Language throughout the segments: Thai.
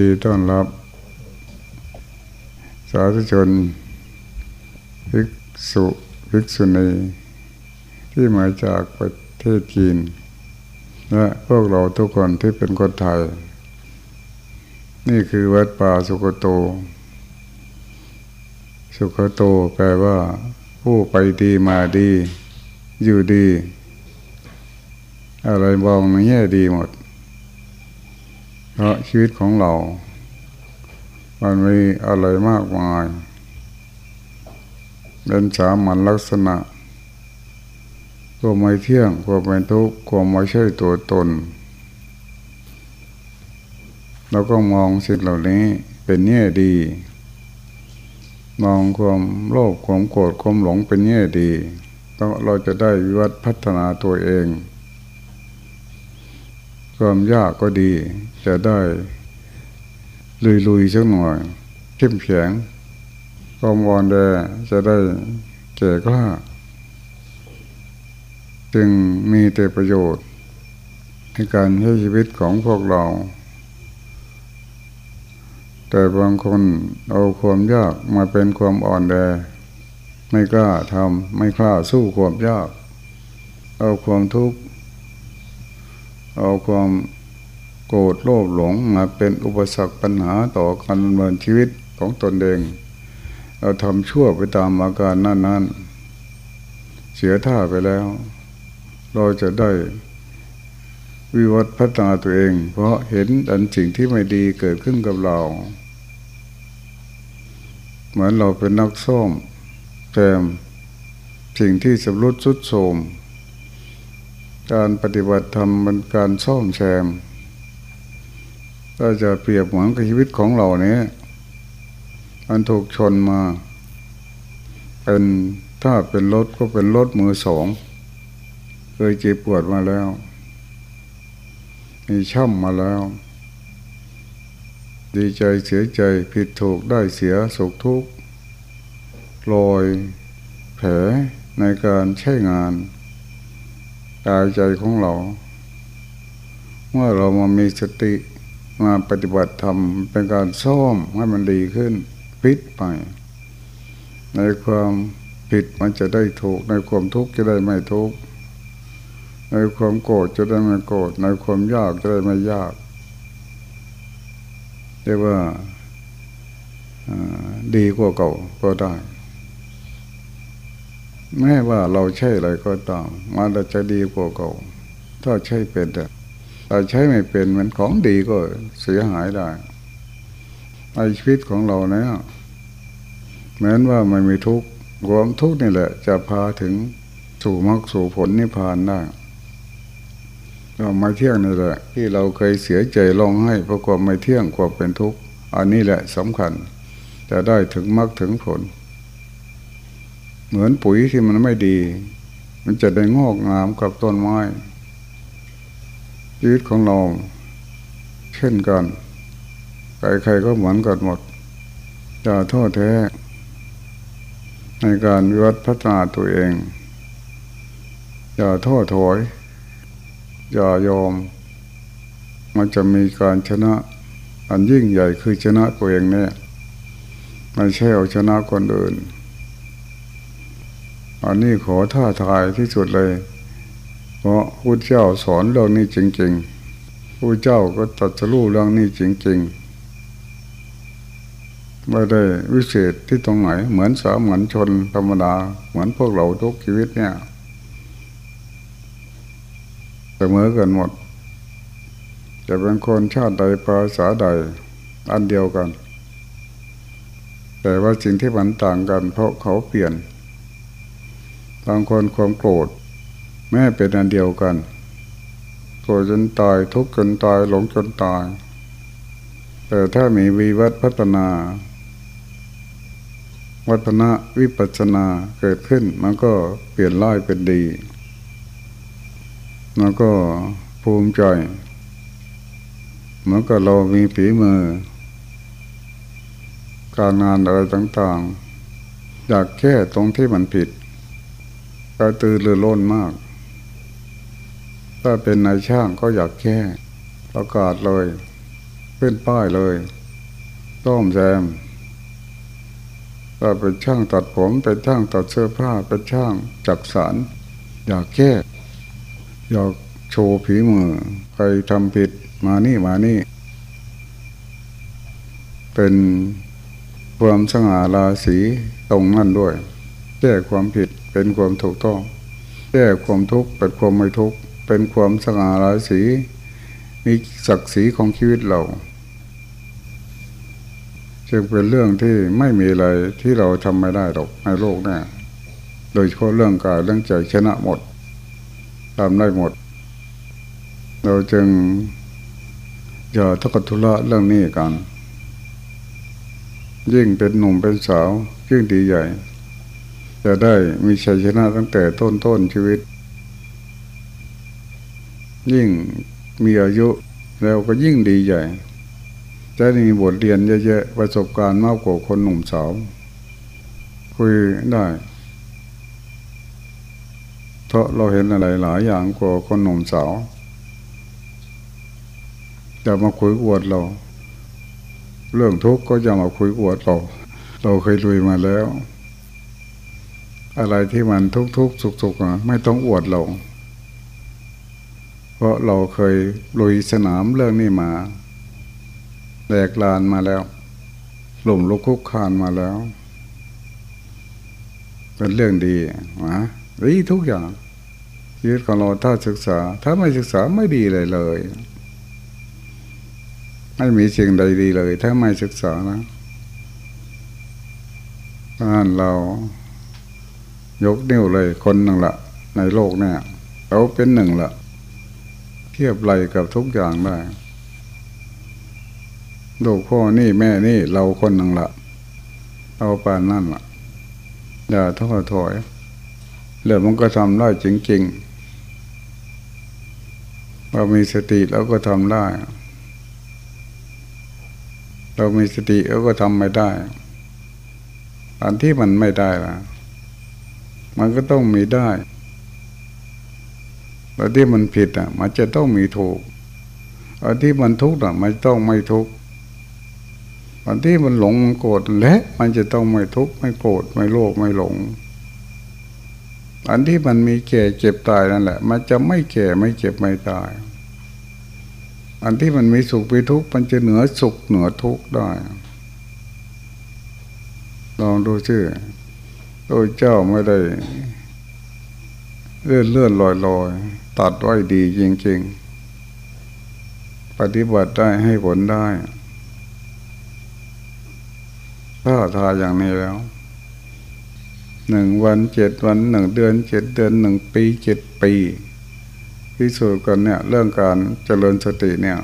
ดีต้อนรับ สาธุชนภิกษุภิกษุณีที่มาจากประเทศจีนและพวกเราทุกคนที่เป็นคนไทย นี่คือวัดป่าสุกโต สุขโตแปลว่า ผู้ไปดีมาดี อยู่ดี อะไรบองในแง่ดีหมดะชีวิตของเรา มันมีอะไรมากมายเป็นสามัญลักษณะก็ไม่เที่ยงก็ไม่ทุกข์ก็ไม่ใช่ตัวตน เราก็มองสิ่งเหล่านี้เป็นแง่ดี มองความโลภความโกรธความหลงเป็นแง่ดีเราจะได้วิวัฒพัฒนาตัวเอง ความยากก็ดี จะได้ลุยๆสักหน่อยเข้มแข็งความวอนแดจะได้เก่กล้า จึงมีแต่ประโยชน์ ในการใช้ชีวิตของพวกเรา แต่บางคนเอาความยากมาเป็นความอ่อนแอไม่กล้าทำไม่กล้าสู้ความยาก เอาความทุกข์ เอาความโกรธโลภหลงมาเป็นอุปสรรคปัญหาต่อการดำเนินชีวิตของตนเอง เราทำชั่วไปตามอาการนั้นๆ เสียท่าไปแล้ว เราจะได้วิวัฒพัฒนาตัวเอง เพราะเห็นอันสิ่งที่ไม่ดีเกิดขึ้นกับเรา เหมือนเราเป็นนักซ่อมแซมสิ่งที่สำรุดสุดโทรม การปฏิบัติธรรมเป็นการซ่อมแซมก็จะเปรียบเหมือนกับชีวิตของเราเนี้ยมันถูกชนมา เป็นถ้าเป็นรถก็เป็นรถมือสอง เคยเจ็บปวดมาแล้ว มีช่ำมาแล้ว ดีใจเสียใจผิดถูกได้เสียสุขทุกข์ลอยแผลในการใช้งาน กายใจของเรา เมื่อเรามามีสติมาปฏิบัติธรรมเป็นการซ่อมให้มันดีขึ้นพิษไป ในความผิดมันจะได้ถูก ในความทุกข์จะได้ไม่ทุกข์ในความโกรธจะได้ไม่โกรธในความยากจะได้ไม่ยากเรียกว่าดีกว่าเก่าก็ได้ แม้ว่าเราใช่อะไรก็ตามมันจะดีกว่าเก่า ถ้าใช่เป็นแต่เราใช้ไม่เป็นมันของดีก็เสียหายได้ในชีวิตของเราเนี่ยเหมือนว่าไม่มีทุกข์ความทุกข์นี่แหละ จะพาถึงสู่มรรคสู่ผลนิพพานได้ก็ไม่เที่ยงนี่แหละ ที่เราเคยเสียใจร้องไห้เพราะความไม่เที่ยงความเป็นทุกข์อันนี้แหละสำคัญ จะได้ถึงมรรคถึงผล เหมือนปุ๋ยที่มันไม่ดี มันจะได้งอกงามกับต้นไม้ชีวิตของเราเช่นกัน ใครๆก็เหมือนกันหมดจะโทษแท้ ในการวิวัฒพัฒนาตัวเอง อย่าโทษถอย อย่ายอม มันจะมีการชนะ อันยิ่งใหญ่คือชนะตัวเองเนี่ยไม่ใช่เอาชนะคนอื่น อันนี้ขอท่าทายที่สุดเลย เพราะพระเจ้าสอนเรื่องนี้จริงๆพระเจ้าก็ตัดสู้เรื่องนี้จริงๆไม่ได้วิเศษที่ตรงไหน เหมือนสามัญชนธรรมดา เหมือนพวกเราทุกชีวิตเนี่ยเสมอกันหมด จะเป็นคนชาติใดภาษาใด อันเดียวกัน แต่ว่าสิ่งที่มันต่างกัน เพราะเขาเปลี่ยน บางคนความโกรธแม่เป็นอันเดียวกันโกรธจนตายทุกข์จนตายหลงจนตาย แต่ถ้ามีวิวัฒพัฒนา วัฒนะวิปัสนาเกิดขึ้นมันก็เปลี่ยนร้ายเป็นดีมันก็ภูมิใจมันก็เรามีผีมือ การงานอะไรต่างๆ อยากแค่ตรงที่มันผิด กระตือรือร้นมาก ถ้าเป็นนายช่างก็อยากแค่ประกาศเลยเป็นป้ายเลยต้อมแซมก็เป็นช่างตัดผมเป็นช่างตัดเสื้อผ้าเป็นช่างจักสารอยากแก้อยากโชว์ผีมือ ใครทำผิดมานี่มานี่ เป็นความสง่าราศีตรงนั่นด้วย แก้ความผิด เป็นความถูกต้องแก้ความทุกข์เป็นความไม่ทุกข์เป็นความสง่าราศีมีศักดิ์ศรีของชีวิตเราจึงเป็นเรื่องที่ไม่มีอะไรที่เราทำไม่ได้หรอกในโลกนี้โดยเฉพาะเรื่องกายเรื่องใจชนะหมดทำได้หมด เราจึงอย่าทักทุละเรื่องนี้กัน ยิ่งเป็นหนุ่มเป็นสาวยิ่งดีใหญ่ จะได้มีชัยชนะตั้งแต่ต้นต้นชีวิต ยิ่งมีอายุแล้วก็ยิ่งดีใหญ่ จะมีบทเรียนเยอะๆประสบการณ์มากกว่าคนหนุ่มสาวคุยได้เพราะเราเห็นอะไรหลายอย่างกว่าคนหนุ่มสาวจะมาคุยอวดเรา เรื่องทุกข์ก็จะมาคุยอวดเรา เราเคยลุยมาแล้ว อะไรที่มันทุกทุกสุกสุกไม่ต้องอวดเรา เพราะเราเคยลุยสนามเรื่องนี้มาแหลกลานมาแล้วหล่มลุกคุกคานมาแล้ว เป็นเรื่องดีนะดีทุกอย่างชีวิตของเราถ้าศึกษา ถ้าไม่ศึกษาไม่ดีเลยเลย ไม่มีสิ่งใดดีเลย ถ้าไม่ศึกษานะนั่นเรา ยกนิ้วเลยคนหนึ่งละในโลกเนี่ยเราเป็นหนึ่งละเทียบไรกับทุกอย่างได้ลูกพ่อนี่แม่นี่เราคนหนึ่งละเอาปานนั่นละอย่าท้อถอยเรื่องมันก็ทำได้จริงๆเรามีสติแล้วก็ทำได้ เรามีสติแล้วก็ทำไม่ได้อันที่มันไม่ได้ล่ะ มันก็ต้องมีได้อันที่มันผิดอะ มันจะต้องมีถูกอันที่มันทุกข์อะ มันต้องไม่ทุกข์อันที่มันหลงโกรธและ มันจะต้องไม่ทุกข์ไม่โกรธไม่โลภไม่หลง อันที่มันมีแก่เจ็บตายนั่นแหละ มันจะไม่แก่ไม่เจ็บไม่ตาย อันที่มันมีสุขมีทุกข์มันจะเหนือสุขเหนือทุกข์ได้ลองดูชื่อ โดยเจ้าไม่ได้เลื่อนเลื่อนลอยลอยตัดไว้ดีจริง ๆ ปฏิบัติได้ให้ผลได้ถ้าทาอย่างนี้แล้วหนึ่งวันเจ็ดวันหนึ่งเดือนเจ็ดเดือนหนึ่งปีเจ็ดปีพิสูจน์กันเนี่ยเรื่องการเจริญสติเนี่ย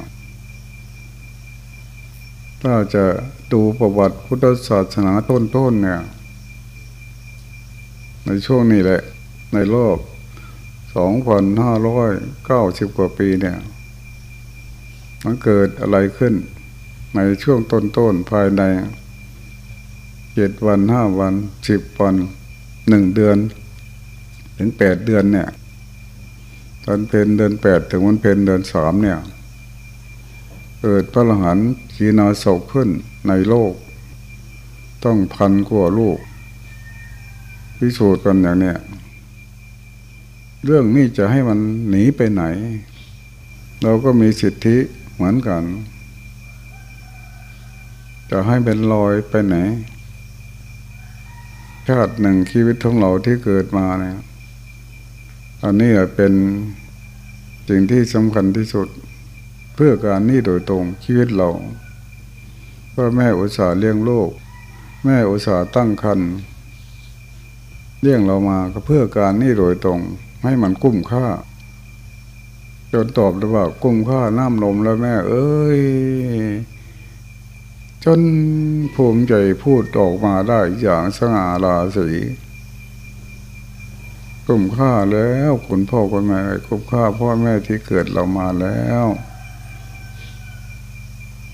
ถ้าจะดูประวัติพุทธศาสนาต้นๆเนี่ย ในช่วงนี้แหละ ในโลกสองพันห้าร้อยเก้าสิบกว่าปีเนี่ย มันเกิดอะไรขึ้น ในช่วงต้นๆภายในเจ็ดวันห้าวันสิบวันหนึ่งเดือน ถึงแปดเดือนเนี่ยตอนเพนเดือนแปดถึงวันเพนเดือนสามเนี่ย เกิดพระรหันขีนาศกขึ้นในโลก ต้องพันกว่าลูก พิสูจน์กันอย่างเนี้ยเรื่องนี้จะให้มันหนีไปไหน เราก็มีสิทธิเหมือนกัน จะให้เป็นลอยไปไหน ชาติหนึ่งชีวิตของเราที่เกิดมาเนี่ยอันนี้เป็นสิ่งที่สำคัญที่สุด เพื่อการนี้โดยตรงชีวิตเราพ่อแม่อุตส่าห์เลี้ยงลูก แม่อุตส่าห์ตั้งคัน เลี้ยงเรามาก็เพื่อการนี้โดยตรง ให้มันกุ้มค่า จนตอบได้ว่ากุ้มค่าน้ำนมแล้วแม่ เอ้ย จนภูมิใจพูดออกมาได้อย่างสง่าราศีคุ้มค่าแล้วคุณพ่อคุณแม่คุ้มค่าพ่อแม่ที่เกิดเรามาแล้ว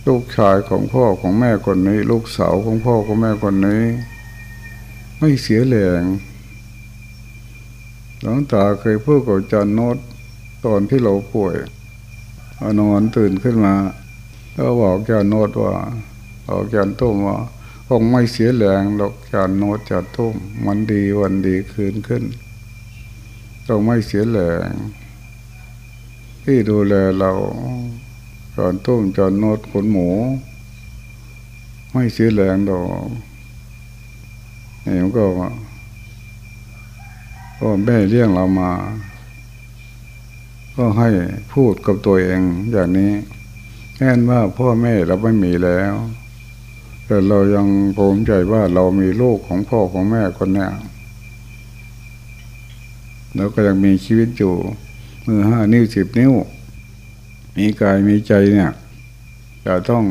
ลูกชายของพ่อของแม่คนนี้ ลูกสาวของพ่อของแม่คนนี้ ไม่เสียแรง หลวงตาเคยพูดกับจันโนตตอนที่เราป่วยอนอนตื่นขึ้นมาก็บอกแกโนดว่าบอกแกนตุ้มว่าคงไม่เสียแรงหรอกแกนโนดจะตุ้มมันดีวันดีคืนขึ้นต้องไม่เสียแรงที่ดูแลเราจอนตุ้มจอนโนดขนหมู ไม่เสียแรงดอกนี่มันก็ ก็แม่เลี้ยงเรามา ก็ให้พูดกับตัวเองอย่างนี้แน่นว่าพ่อแม่เราไม่มีแล้ว แต่เรายังภูมิใจว่าเรามีลูกของพ่อของแม่คนนี้แล้วก็ยังมีชีวิตอยู่มือห้านิ้วสิบนิ้ว มีกายมีใจเนี่ยจะต้อง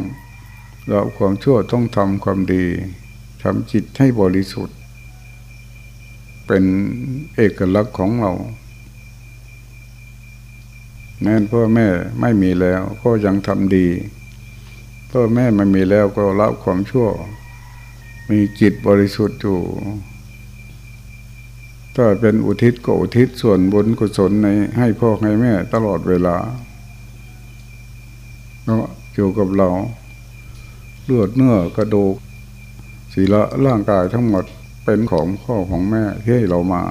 เราความชั่วต้องทำความดีทำจิตให้บริสุทธิ์ เป็นเอกลักษณ์ของเราแม้พ่อแม่ไม่มีแล้วก็ยังทำดี พ่อแม่ไม่มีแล้วก็ละความชั่ว มีจิตบริสุทธิ์อยู่ถ้าเป็นอุทิศก็อุทิศส่วนบุญกุศลในให้พ่อให้แม่ตลอดเวลาก็อยู่กับเรา เลือดเนื้อกระดูกศีละร่างกายทั้งหมด เป็นของพ่อของแม่ที่ให้เรามา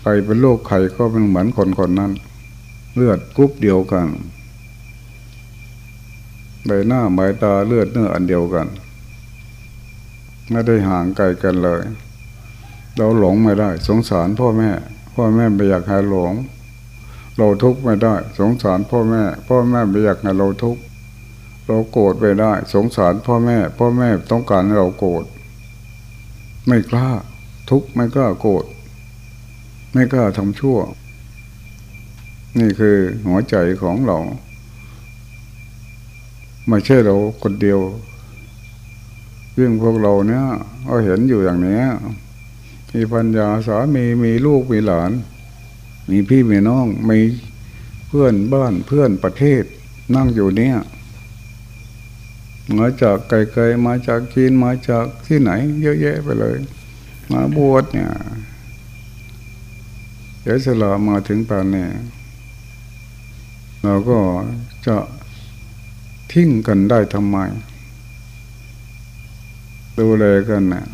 ใครเป็นโรคใครก็เป็นเหมือนคนคนนั้น เลือดกรุ๊ปเดียวกันใบหน้าใบตาเลือดเนื้ออันเดียวกัน ไม่ได้ห่างไกลกันเลย เราหลงไม่ได้ สงสารพ่อแม่ พ่อแม่ไม่อยากให้หลง เราทุกข์ไม่ได้ สงสารพ่อแม่ พ่อแม่ไม่อยากให้เราทุกข์เราโกรธไปได้ สงสารพ่อแม่ พ่อแม่ต้องการให้เราโกรธ ไม่กล้า ทุกข์ไม่กล้าโกรธไม่กล้าทำชั่ว นี่คือหัวใจของเราไม่ใช่เราคนเดียวเรื่องพวกเราเนี่ยเราเห็นอยู่อย่างนี้มีปัญญาสามีมีลูกมีหลาน มีพี่มีน้องมีเพื่อนบ้านเพื่อนประเทศนั่งอยู่เนี่ย มาจากไกลๆมาจากจีนมาจากที่ไหน เยอะแยะไปเลย มาบวชเนี่ยเดี๋ยวสละมาถึงป่านนี้เราก็จะทิ้งกันได้ทำไม ดูแลกันนะ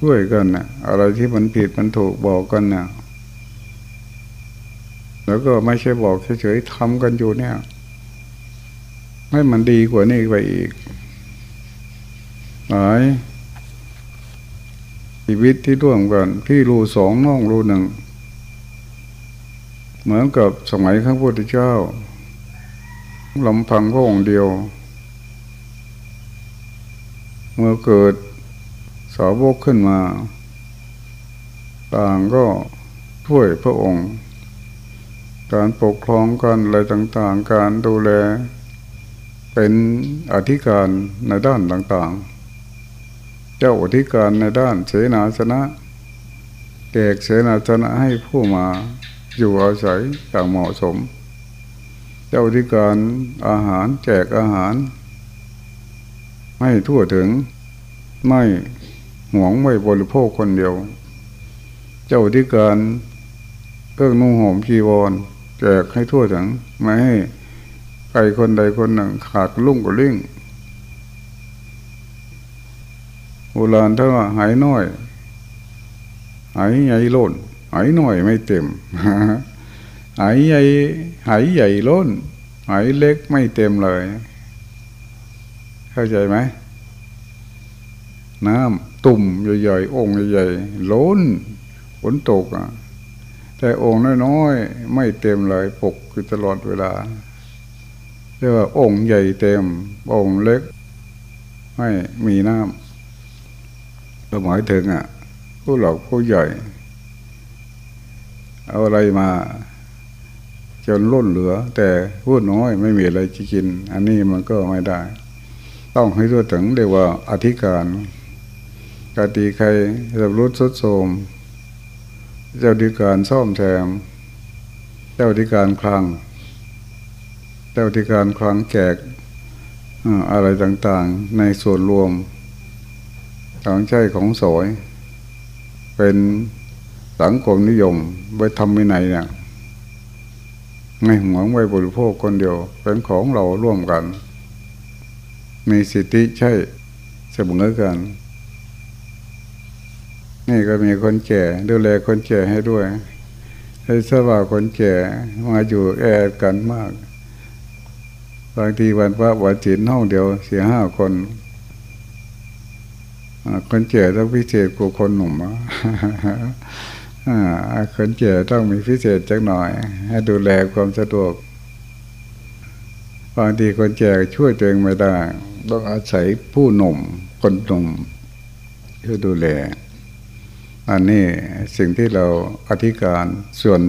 ช่วยกันนะอะไรที่มันผิดมันถูกบอกกันนะแล้วก็ไม่ใช่บอกเฉยๆทำกันอยู่เนี่ย ให้มันดีกว่านี้ไปอีกหลายชีวิตที่ร่วมกันพี่รูสองน้องรูหนึ่ง เหมือนกับสมัยข้างพุทธเจ้าลำพังพระองค์เดียว เมื่อเกิดสาวกขึ้นมา ต่างก็ช่วยพระองค์ การปกครองกันอะไรต่างๆ การดูแล เป็นอธิการในด้านต่างๆ เจ้าอธิการในด้านเสนาสนะแกกเสนาสนะให้ผู้มาอยู่อาศัยอย่างเหมาะสม เจ้าที่การอาหารแจกอาหาร ไม่ทั่วถึงไม่หวงไม่บริโภคคนเดียว เจ้าที่การเครื่องนุ่งห่มจีวรแจกให้ทั่วถึงไม่ให้ ใครคนใดคนหนึ่งขาดลุ่งกับลิ่งโบราณถ้าหายน้อย หายใหญ่ล้น หายน้อยไม่เต็ม หายใหญ่หายใหญ่ล้น หายเล็กไม่เต็มเลย เข้าใจไหม น้ำตุ่มใหญ่ๆองค์ใหญ่ๆล้นฝนตกอะแต่องค์น้อยๆไม่เต็มเลยปกคือตลอดเวลา รียกว่าองค์ใหญ่เต็ม องค์เล็ก ไม่มีน้ำเราหมายถึงอะ ผู้หลักผู้ใหญ่ เอาอะไรมาจนล้นเหลือ แต่พูดน้อยไม่มีอะไรจะกิน อันนี้มันก็ไม่ได้ ต้องให้ตัวถึงเรียกว่าอธิการกติใครรับรู้สุดโทมเจ้าดิการซ่อมแซม เจ้าดิการคลัง เจ้าดิการคลังแจกอะไรต่างๆ ในส่วนรวมของใจของสวย เป็นสังคมนิยมไว้ทำไม่ไหนเนี่ยไม่หวงไว้บริโภคคนเดียว เป็นของเราร่วมกัน มีสิทธิใช่เสมอกัน นี่ก็มีคนแก่ดูแลคนแก่ให้ด้วย ให้สว่าคนแก่มาอยู่แอร์กันมาก บางทีวันพระวันศีลห้องเดียวเสียห้าคนคนแก่ต้องพิเศษกว่าคนหนุ่มคนแก่ต้องมีพิเศษจักหน่อย ให้ดูแลความสะดวกบางทีคนแก่ช่วยตัวเองไม่ได้ ต้องอาศัยผู้หนุ่มคนหนุ่มช่วยดูแล อันนี้สิ่งที่เราอธิการส่วน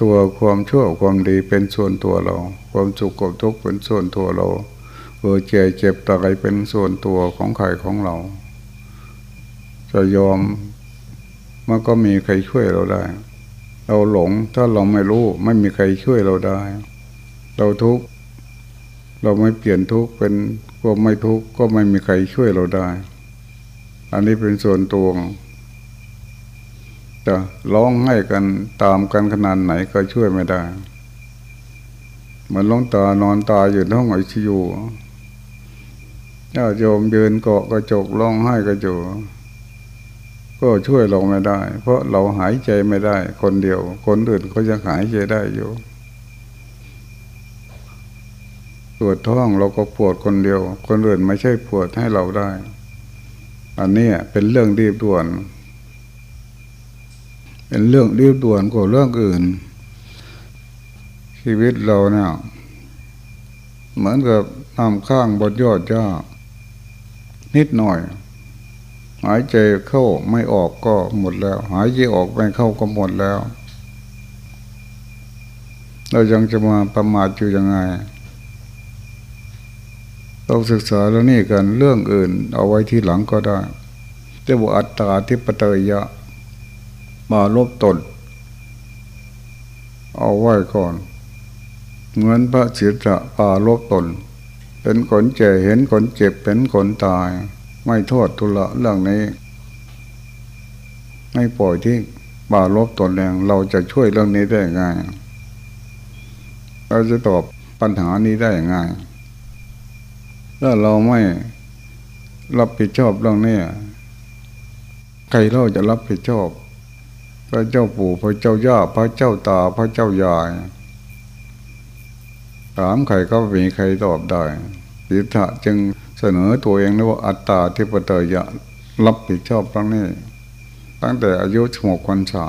ตัวความชั่วความดีเป็นส่วนตัวเรา ความสุขกับทุกข์เป็นส่วนตัวเราเออเจ็บเจ็บตายเป็นส่วนตัวของใครของเรา จะยอมมันก็มีใครช่วยเราได้ เราหลงถ้าเราไม่รู้ไม่มีใครช่วยเราได้ เราทุกข์เราไม่เปลี่ยนทุกข์เป็นความไม่ทุกข์ก็ไม่มีใครช่วยเราได้ อันนี้เป็นส่วนตัว จะร้องให้กันตามกันขนาดไหนก็ช่วยไม่ได้ เหมือนลงตานอนตาอยู่ในห้องไอซียูญาติโยมยืนเกาะกระจกร้องไห้กระจกก็ช่วยเราไม่ได้ เพราะเราหายใจไม่ได้ คนเดียว คนอื่นเขาจะหายใจได้อยู่ปวดท้องเราก็ปวดคนเดียว คนอื่นไม่ใช่ปวดให้เราได้ อันนี้เป็นเรื่องรีบด่วน เป็นเรื่องรีบด่วนกว่าเรื่องอื่น ชีวิตเราเนี่ยเหมือนกับน้ำข้างบนยอดหญ้านิดหน่อย หายใจเข้าไม่ออกก็หมดแล้ว หายใจออกไม่เข้าก็หมดแล้ว เรายังจะมาประมาทอยู่ยังไงต้องศึกษาแล้วนี่กันเรื่องอื่น เอาไว้ที่หลังก็ได้แต่ว่าอัตตาทิปเตยยะ มาลบตน เอาไว้ก่อน เหมือนพระศิษะปาลบตน เป็นคนเจ็บเห็นคนเจ็บเป็นคนตาย ไม่โทษทุละเรื่องนี้ ไม่ปล่อยที่บาลบตนแรงเราจะช่วยเรื่องนี้ได้ยังไงเราจะตอบปัญหานี้ได้ยังไงถ้าเราไม่รับผิดชอบเรื่องนี้ใครเราจะรับผิดชอบ พระเจ้าปู่พระเจ้าย่าพระเจ้าตาพระเจ้ายายถามใครก็มีใครตอบได้สิทธะจึงเสนอตัวเองว่าอัตตาที่ปเตยะรับผิดชอบเรื่องนี้ ตั้งแต่อายุหกคนษา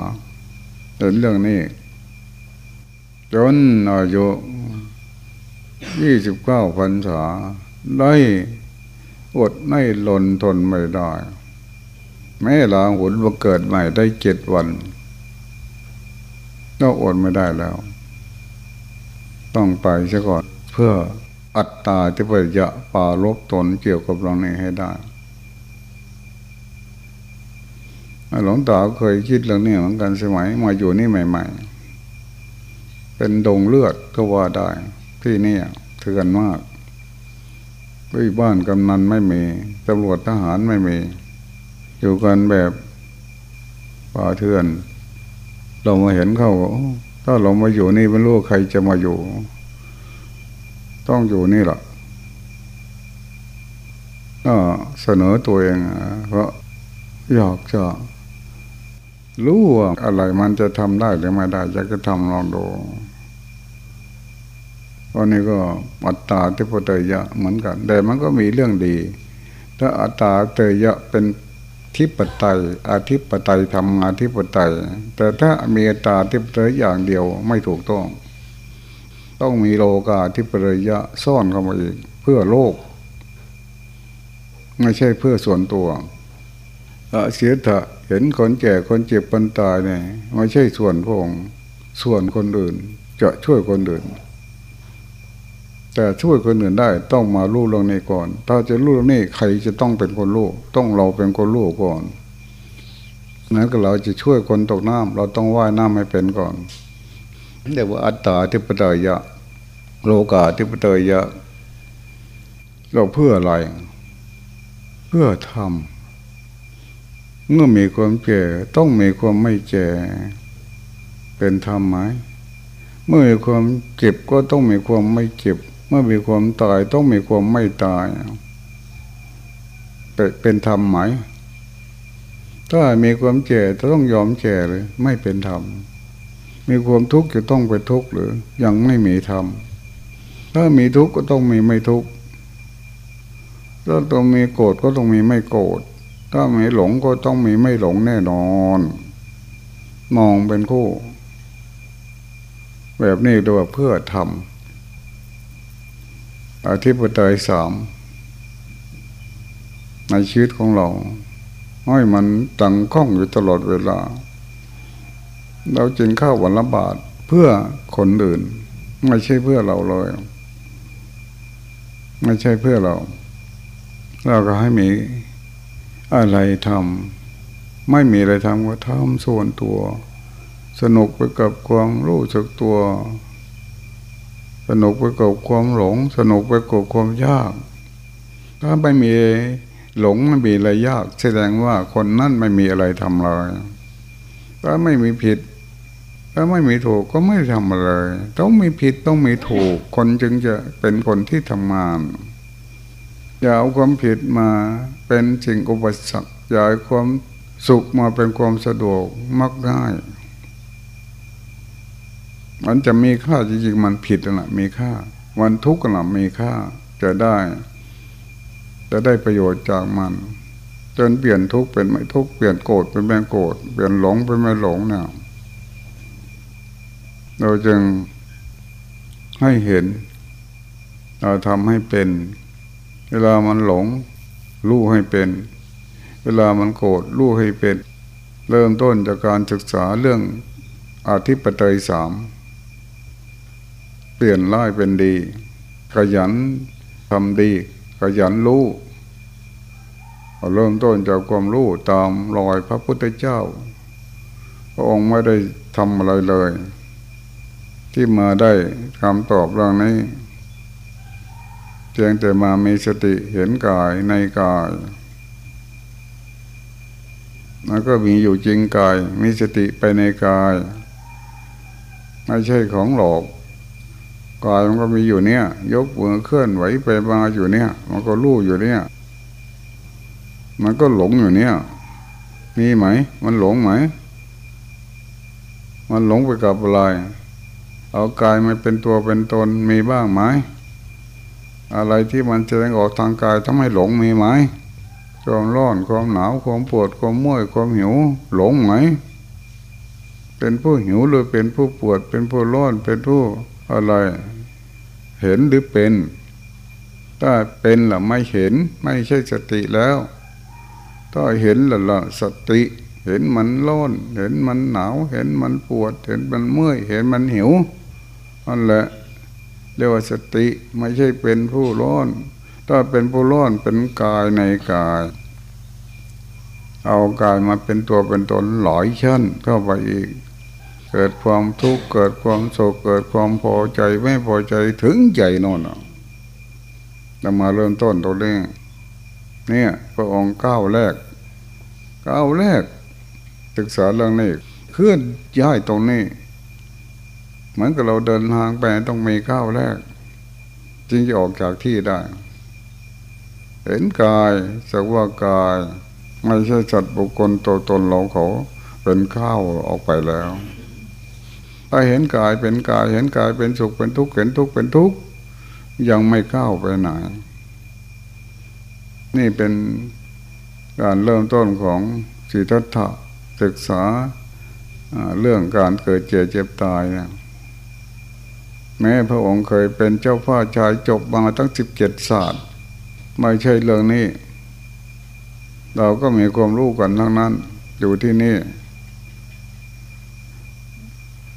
เห็นเรื่องนี้ จนอายุยี่สิบเก้าพรรษาได้อดไม่หล่นทนไม่ได้ แม่ลาหุนมาเกิดใหม่ได้เจ็ดวัน ก็อดไม่ได้แล้ว ต้องไปซะก่อนเพื่ออัตตาที่ปยะปาลบตนเกี่ยวกับเรื่องนี้ให้ได้หลวงตาเคยคิดเรื่องนี้เหมือนกันสมัยมาอยู่นี่ใหม่ ๆ เป็นดงเลือดก็ว่าได้ ที่นี่เถื่อนมากที่บ้านกำนันไม่มีตำรวจทหารไม่มี อยู่กันแบบป่าเถื่อน เรามาเห็นเขาถ้าเรามาอยู่นี่เป็นลูกใครจะมาอยู่ ต้องอยู่นี่แหละก็เสนอตัวเองเพราะอยากจะรู้ว่าอะไรมันจะทำได้หรือไม่ได้จะก็ทำลองดูวันนี้ก็อัตตาที่พเตยะเหมือนกัน แต่มันก็มีเรื่องดี ถ้าอัตตาเตยะเป็น ทิปไตยอาทิปไตยทำงานทิปไตย แต่ถ้ามีตาทิปไตยอย่างเดียวไม่ถูกต้อง ต้องมีโลกาที่ปริยะซ่อนเข้ามาอีกเพื่อโลก ไม่ใช่เพื่อส่วนตัวเสียถะเห็นคนแก่คนเจ็บคนตายเนี่ยไม่ใช่ส่วนพงส่วนคนอื่นจะช่วยคนอื่น แต่ช่วยคนอื่นได้ต้องมาลู่เรื่องนี้ก่อน ถ้าจะลู่เรื่องนี้ใครจะต้องเป็นคนลู่ต้องเราเป็นคนลู่ก่อนนั้นก็เราจะช่วยคนตกน้ำเราต้องว่ายน้ำให้เป็นก่อนเรียกว่าอัตตาทิปเตยะ โลกาทิปเตยะ เราเพื่ออะไร เพื่อทำเมื่อมีความแก่ต้องมีความไม่แก่เป็นธรรมไหมเมื่อมีความเจ็บก็ต้องมีความไม่เจ็บ เมื่อมีความตายต้องมีความไม่ตาย เป็นธรรมไหม ถ้ามีความเจ็บต้องยอมเจ็บเลย ไม่เป็นธรรม มีความทุกข์จะต้องไปทุกข์หรือ ยังไม่มีธรรม ถ้ามีทุกข์ก็ต้องมีไม่ทุกข์ ถ้าต้องมีโกรธก็ต้องมีไม่โกรธ ถ้ามีหลงก็ต้องมีไม่หลงแน่นอน มองเป็นคู่ แบบนี้เรียกว่าเพื่อทำ อธิปไตยสามในชีวิตของเราให้มันตังข้องอยู่ตลอดเวลา เราจินข้าววันละบาทเพื่อคนอื่น ไม่ใช่เพื่อเราเลย ไม่ใช่เพื่อเรา เราก็ให้มีอะไรทำไม่มีอะไรทำก็ทำส่วนตัว สนุกไปกับความรู้สึกตัว สนุกไปกับความหลง สนุกไปกับความยาก ถ้าไม่มีหลงไม่มีอะไรยาก แสดงว่าคนนั่นไม่มีอะไรทำเลยถ้าไม่มีผิดถ้าไม่มีถูกก็ไม่ทำอะไรต้องมีผิดต้องมีถูก คนจึงจะเป็นคนที่ทำงาน อย่าเอาความผิดมาเป็นสิ่งอุปสรรคอย่าเอาความสุขมาเป็นความสะดวกมักง่าย มันจะมีค่าจริงๆมันผิดนะมีค่า วันทุกข์นะมีค่าจะได้ จะได้ประโยชน์จากมัน จนเปลี่ยนทุกข์เป็นไม่ทุกข์เปลี่ยนโกรธเป็นไม่โกรธเปลี่ยนหลงเป็นไม่หลงเนี่ยเราจึงให้เห็น เราทำให้เป็น เวลามันหลง รู้ให้เป็น เวลามันโกรธรู้ให้เป็น เริ่มต้นจากการศึกษาเรื่องอาธิปไตยสาม เปลี่ยนร้ายเป็นดี ขยันทำดี ขยันรู้เริ่มต้นจากความรู้ตามรอยพระพุทธเจ้า พระองค์ไม่ได้ทำอะไรเลย ที่มาได้คำตอบเรื่องนี้เพียงแต่มามีสติเห็นกายในกายแล้วก็มีอยู่จริงกาย มีสติไปในกาย ไม่ใช่ของหลอก กายมันก็มีอยู่เนี่ย ยกมือเคลื่อนไหวไปมาอยู่เนี่ย มันก็รู้อยู่เนี่ย มันก็หลงอยู่เนี่ย มีไหม มันหลงไหม มันหลงไปกับอะไร เอากายมาเป็นตัวเป็นตนมีบ้างไหม อะไรที่มันแสดงออกทางกายทำให้หลงมีไหมความร้อนความหนาวความปวดความเมื่อยความหิว หลงไหม เป็นผู้หิวหรือเป็นผู้ปวด เป็นผู้ร้อนเป็นผู้ อะไร เห็นหรือเป็น ถ้าเป็นล่ะไม่เห็น ไม่ใช่สติแล้ว ถ้าเห็นล่ะละสติ เห็นมันร้อน เห็นมันหนาว เห็นมันปวด เห็นมันเมื่อย เห็นมันหิวนั่นแหละเรียกว่าสติไม่ใช่เป็นผู้ร้อน ถ้าเป็นผู้ร้อนเป็นกายในกาย เอากายมาเป็นตัวเป็นตนหลอยชั้นเข้าไปอีก เกิดความทุกข์เกิดความโศกเกิดความพอใจไม่พอใจถึงใจนอนเรามาเริ่มต้นตรงนี้เนี่ยพระองค์ก้าวแรกก้าวแรก ศึกษาเรื่องนี้เคลื่อนย้ายตรงนี้เหมือนกับเราเดินทางไปต้องมีก้าวแรก จึงจะออกจากที่ได้ เห็นกายสักว่ากาย ไม่ใช่สัตว์บุคคลตัวตนเราเขาเป็นข้าวออกไปแล้ว ถ้าเห็นกายเป็นกาย เห็นกายเป็นสุขเป็นทุกข์เห็นทุกข์เป็นทุกข์ยังไม่ก้าวไปไหน นี่เป็นการเริ่มต้นของสิทธัตถะศึกษาเรื่องการเกิดเจ็บเจ็บตายนะแม้พระองค์เคยเป็นเจ้าพ่อชายจบมาตั้งสิบเจ็ดศาสตร์ไม่ใช่เรื่องนี้ เราก็มีความรู้กันทั้งนั้น อยู่ที่นี่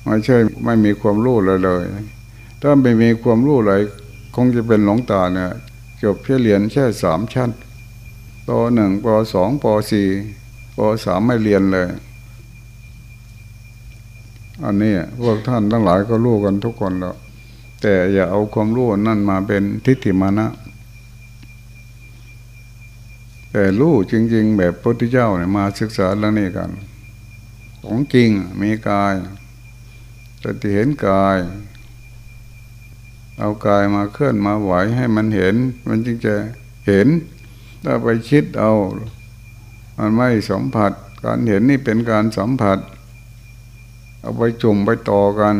ไม่ใช่ไม่มีความรู้เลยเลย ถ้าไม่มีความรู้เลยคงจะเป็นหลงตาเนี่ยจบเพียเรียนแค่สามชั้นปหนึ่งปสองปสี่ปสามไม่เรียนเลย อันนี้พวกท่านทั้งหลายก็รู้กันทุกคนแล้วแต่อย่าเอาความรู้นั่นมาเป็นทิฏฐิมานะ แต่รู้จริง ๆ แบบพระพุทธเจ้าเนี่ยมาศึกษาเรื่องนี้กัน ของจริงมีกาย สติเห็นกาย เอากายมาเคลื่อนมาไหวให้มันเห็น มันจึงจะเห็น ถ้าไปคิดเอา มันไม่สัมผัส การเห็นนี่เป็นการสัมผัส เอาไปจุ่มไปต่อกัน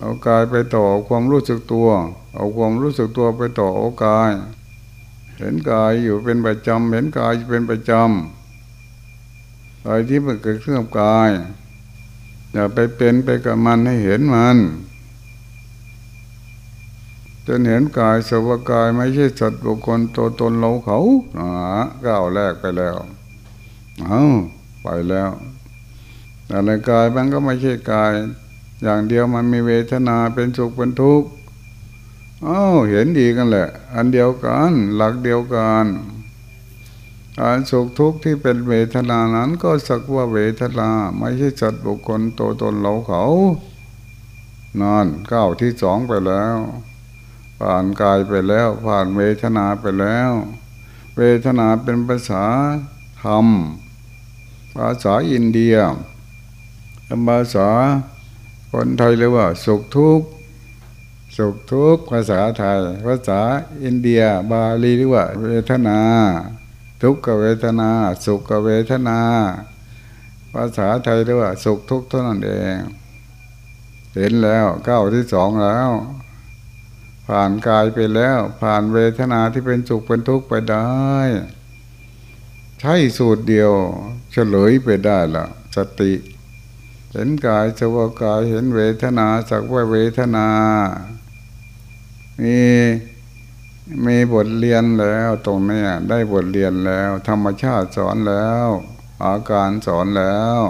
เอากายไปต่อความรู้สึกตัว เอาความรู้สึกตัวไปต่อเอากาย เห็นกายอยู่เป็นประจำเห็นกายเป็นประจำอะไรที่มันเกิดขึ้นกับกาย อย่าไปเป็นไปกับมันให้เห็นมันจนเห็นกายสวากายไม่ใช่สัตว์บุคคลตัวตนเราเขาอ่าก้าวแรกไปแล้วเอาไปแล้วอะไรกายมันก็ไม่ใช่กาย อย่างเดียวมันมีเวทนาเป็นสุขเป็นทุกข์อ้าวเห็นดีกันแหละ อันเดียวกัน หลักเดียวกัน การสุขทุกข์ที่เป็นเวทนานั้นก็สักว่าเวทนาไม่ใช่สัตว์บุคคลตัวตนเราเขานอนก้าวที่สองไปแล้ว ผ่านกายไปแล้ว ผ่านเวทนาไปแล้ว เวทนาเป็นภาษาธรรม ภาษาอินเดียภาษาคนไทยเรียกว่า สุขทุกข์สุขทุกข์ภาษาไทย ภาษาอินเดีย บาลีเรียกว่า เวทนา ทุกขเวทนา สุขเวทนา ภาษาไทยเรียกว่า สุขทุกข์เท่านั้นเอง เห็นแล้วก้าวที่สองแล้ว ผ่านกายไปแล้ว ผ่านเวทนาที่เป็นสุขเป็นทุกข์ไปได้ ใช่สูตรเดียว เฉลยไปได้ละสติ เห็นกายสวากายเห็นเวทนาสักว่าเวทนามี มีบทเรียนแล้วตรงนี้ได้บทเรียนแล้ว ธรรมชาติสอนแล้ว อาการสอนแล้ว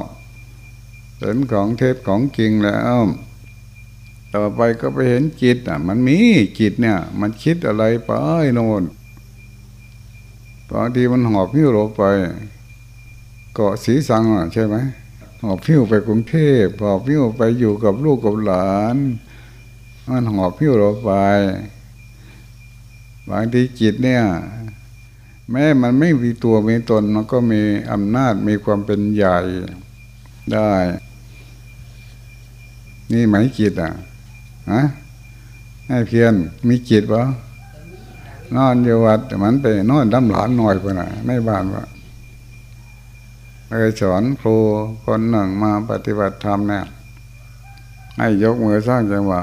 เห็นของเทศของจริงแล้ว ต่อไปก็ไปเห็นจิตอะ มันมีจิตเนี่ย มันคิดอะไรไปโน่นบางทีมันหอบพิ้วลงไป เกาะสีสังอะใช่ไหมหอบพิ้วไปกรุงเทพหอบพิ้วไปอยู่กับลูกกับหลาน มันหอบพิ้วลงไป บางทีจิตเนี่ย แม้มันไม่มีตัวมีตนมันก็มีอำนาจมีความเป็นใหญ่ได้ นี่ไหมจิตอะฮะให้เพียนมีจิตวะนอนอยู่วัดมันไปนอนดำหลานหน่อยกว่าน่ะในบ้านวะเคยสอนครูคนหนึ่งมาปฏิบัติธรรมเนี่ยให้ยกมือสร้างจังหวะ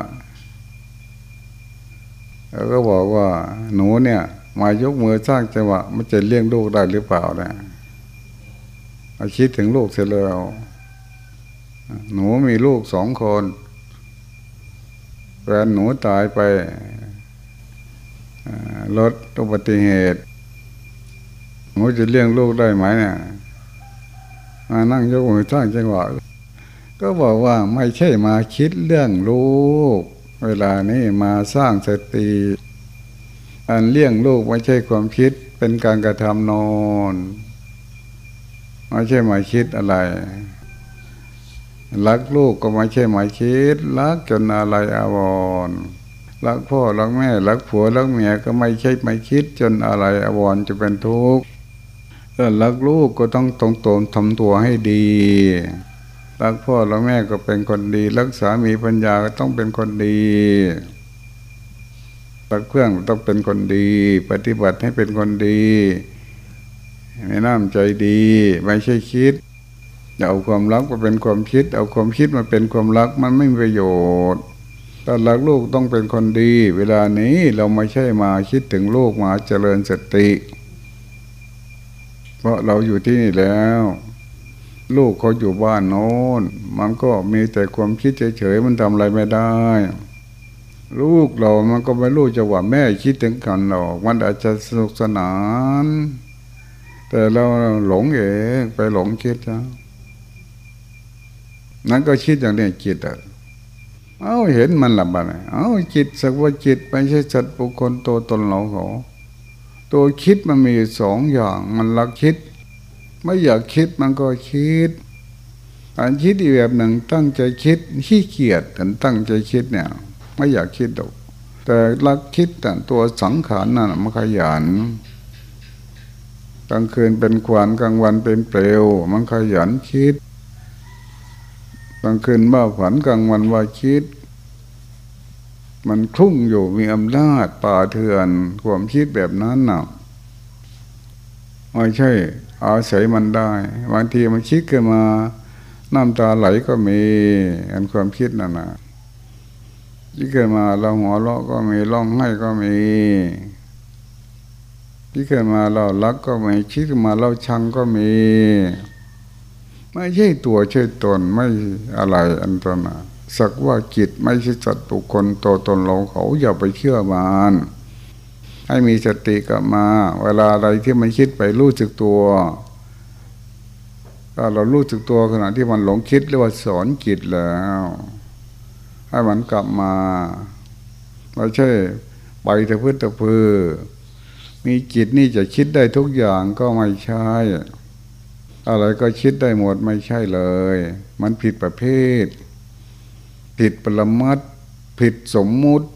แล้วก็บอกว่าหนูเนี่ย มายกมือสร้างจังหวะมันจะเลี้ยงลูกได้หรือเปล่านี่ยมาคิดถึงลูกเสียแล้วหนูมีลูกสองคนแฟนหนูตายไปรถอุบัติเหตุหนูจะเลี้ยงลูกได้ไหมเนี่ยมานั่งยกมือสร้างจังหวะก็บอกว่าไม่ใช่มาคิดเรื่องลูก เวลานี้มาสร้างสติอันเลี้ยงลูกไม่ใช่ความคิดเป็นการกระทำนอนไม่ใช่หมายคิดอะไร รักลูกก็ไม่ใช่หมายคิด รักจนอะไรอาวรรักพ่อรักแม่รักผัวรักเมียก็ไม่ใช่ไม่คิด จนอะไรอาวรจะเป็นทุกข์รักลูกก็ต้องตรงตนทำตัวให้ดี รักพ่อรักแม่ก็เป็นคนดี รักสามีปัญญาก็ต้องเป็นคนดีรักเพื่อนต้องเป็นคนดี ปฏิบัติให้เป็นคนดีไม่น้ำใจดี ไม่ใช่คิดเอาความรักมาเป็นความคิด เอาความคิดมาเป็นความรักมันไม่มีประโยชน์ถ้ารักลูกต้องเป็นคนดี เวลานี้เราไม่ใช่มาคิดถึงลูกมาเจริญสติ เพราะเราอยู่ที่นี่แล้ว ลูกเขาอยู่บ้านโน้น มันก็มีแต่ความคิดเฉยๆมันทำอะไรไม่ได้ ลูกเรามันก็ไม่รู้จะว่าแม่คิดถึงกันหรอกมันอาจจะสนุกสนาน แต่เราหลงเองไปหลงคิดนะนั่นก็คิดอย่างนี้จิตอะเอาเห็นมันหลับไปเอาจิตสักว่าจิตไม่ใช่สัตว์บุคคลตัวตนเราเขาตัวคิดมันมีสองอย่างมันรักคิด ไม่อยากคิดมันก็คิด อันคิดอีกแบบหนึ่งตั้งใจคิดขี้เกียจกันตั้งใจคิดเนี่ยไม่อยากคิดดอกแต่รักคิดแต่ตัวสังขารนั่นมันขยันกลางคืนเป็นขวานกลางวันเป็นเปลว มันขยันคิดกลางคืนว่าฝันกลางวันว่าคิด มันคลุ้งอยู่มีอำนาจป่าเถื่อนความคิดแบบนั้นน่ะไม่ใช่ อาศัยมันได้บางทีมันคิดขึ้นมา น้ำตาไหลก็มี อันความคิดนั่นนะคิดขึ้นมาเราหัวเราะก็มีร้องไห้ก็มีคิดขึ้นมาเรารักก็มีคิดขึ้นมาเราชังก็มี ไม่ใช่ตัวใช่ตนไม่อะไรอันตนะสักว่าจิตไม่ใช่สัตว์บุคคลตัวตนเราเขาอย่าไปเชื่อมัน ให้มีสติกลับมา เวลาอะไรที่มันคิดไปรู้สึกตัวถ้าเรารู้สึกตัวขณะที่มันหลงคิดเรียกว่าสอนจิตแล้ว ให้มันกลับมาไม่ใช่ไปตะพื้นตะพือ มีจิตนี่จะคิดได้ทุกอย่างก็ไม่ใช่ อะไรก็คิดได้หมดไม่ใช่เลย มันผิดประเภท ผิดปรมัดผิดสมมุติ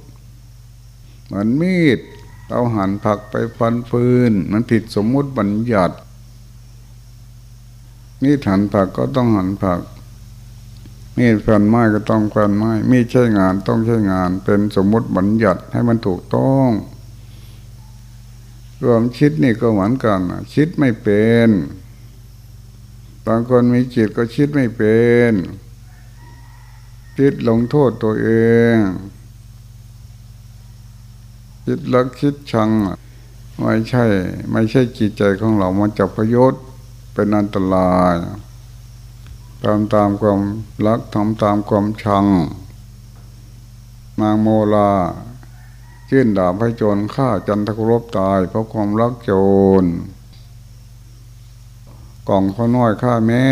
เหมือนมีด เอาหั่นผักไปฟันฟืน มันผิดสมมุติบัญญัติมีดหั่นผักก็ต้องหั่นผัก มีดฟันไม้ก็ต้องฟันไม้ มีใช้งานต้องใช้งาน เป็นสมมุติบัญญัติให้มันถูกต้องรวมคิดนี่ก็เหมือนกันคิดไม่เป็นบางคนมีจิตก็คิดไม่เป็น คิดลงโทษตัวเอง คิดรักคิดชัง ไม่ใช่ ไม่ใช่จิตใจของเรา มันจะประโยชน์เป็นอันตรายตามตามความรักทำตามความชัง นางโมลายื่นดาบให้โจรฆ่าจันทกรบตาย เพราะความรักโจรกล่องข้าน้อยฆ่าแม่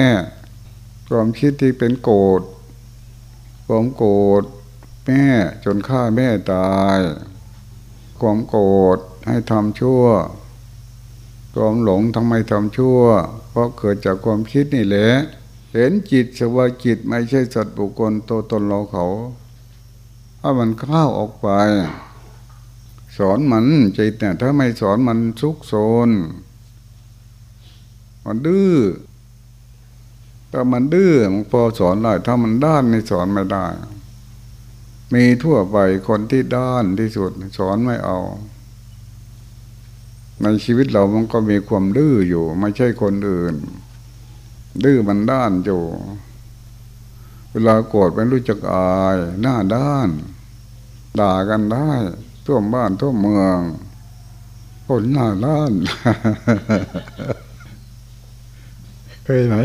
ความคิดที่เป็นโกรธความโกรธแม่จนฆ่าแม่ตาย ความโกรธให้ทำชั่ว ความหลงทำไมทำชั่ว เพราะเกิดจากความคิดนี่แหละ เห็นจิตสว่าจิตไม่ใช่สัตว์บุคคลตัวตนเราเขาถ้ามันเข้าออกไป สอนมันใจเนี่ถ้าไม่สอนมันซุกโซนมันดื้อถ้ามันดื้อมันพอสอนได้ถ้ามันด้านไม่สอนไม่ได้ มีทั่วไปคนที่ด้านที่สุด สอนไม่เอา ในชีวิตเรามันก็มีความดื้ออยู่ ไม่ใช่คนอื่น ดื้อมันด้านอยู่ เวลาโกรธไม่รู้จักอาย หน้าด้าน ด่ากันได้ทั่วบ้านทั่วเมืองคนหน้าด้าน เคยไหม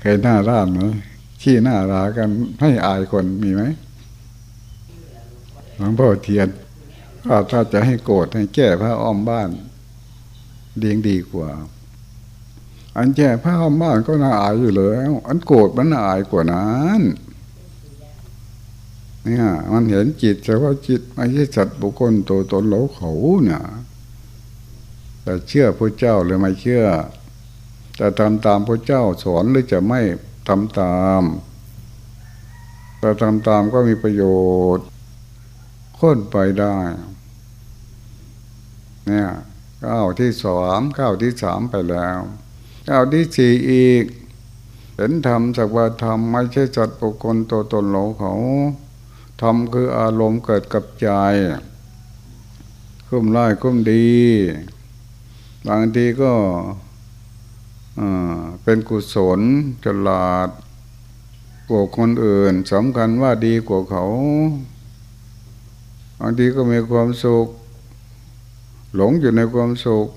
เคยหน้าด้านไหมขี้หน้ารากันให้อายคนมีไหม หลวงพ่อเทียนถ้าจะให้โกรธให้แก้ผ้าอ้อมบ้านเลี้ยงดีกว่า อันแก้ผ้าอ้อมบ้านก็น่าอายอยู่แล้วอันโกรธมันน่าอายกว่านั้นเนี่ยมันเห็นจิตแต่ว่าจิตไม่ใช่สัตว์บุคคลตัวตนเราเขาเนี่ยแต่เชื่อพระเจ้าหรือไม่เชื่อจะทำตามพระเจ้าสอนหรือจะไม่ทำตามแต่ทำตามก็มีประโยชน์ ค้นไปได้ เนี่ยก้าวที่สามก้าวที่สามไปแล้วก้าวที่สี่อีกเห็นธรรมสักว่าธรรมไม่ใช่จัดปุคคลตัวตนเราเขาธรรมคืออารมณ์เกิดกับใจคุ้มร้ายคุ้มดี บางทีก็เป็นกุศลจลาดกว่าคนอื่นสำคัญว่าดีกว่าเขา บางทีก็มีความสุข หลงอยู่ในความสุข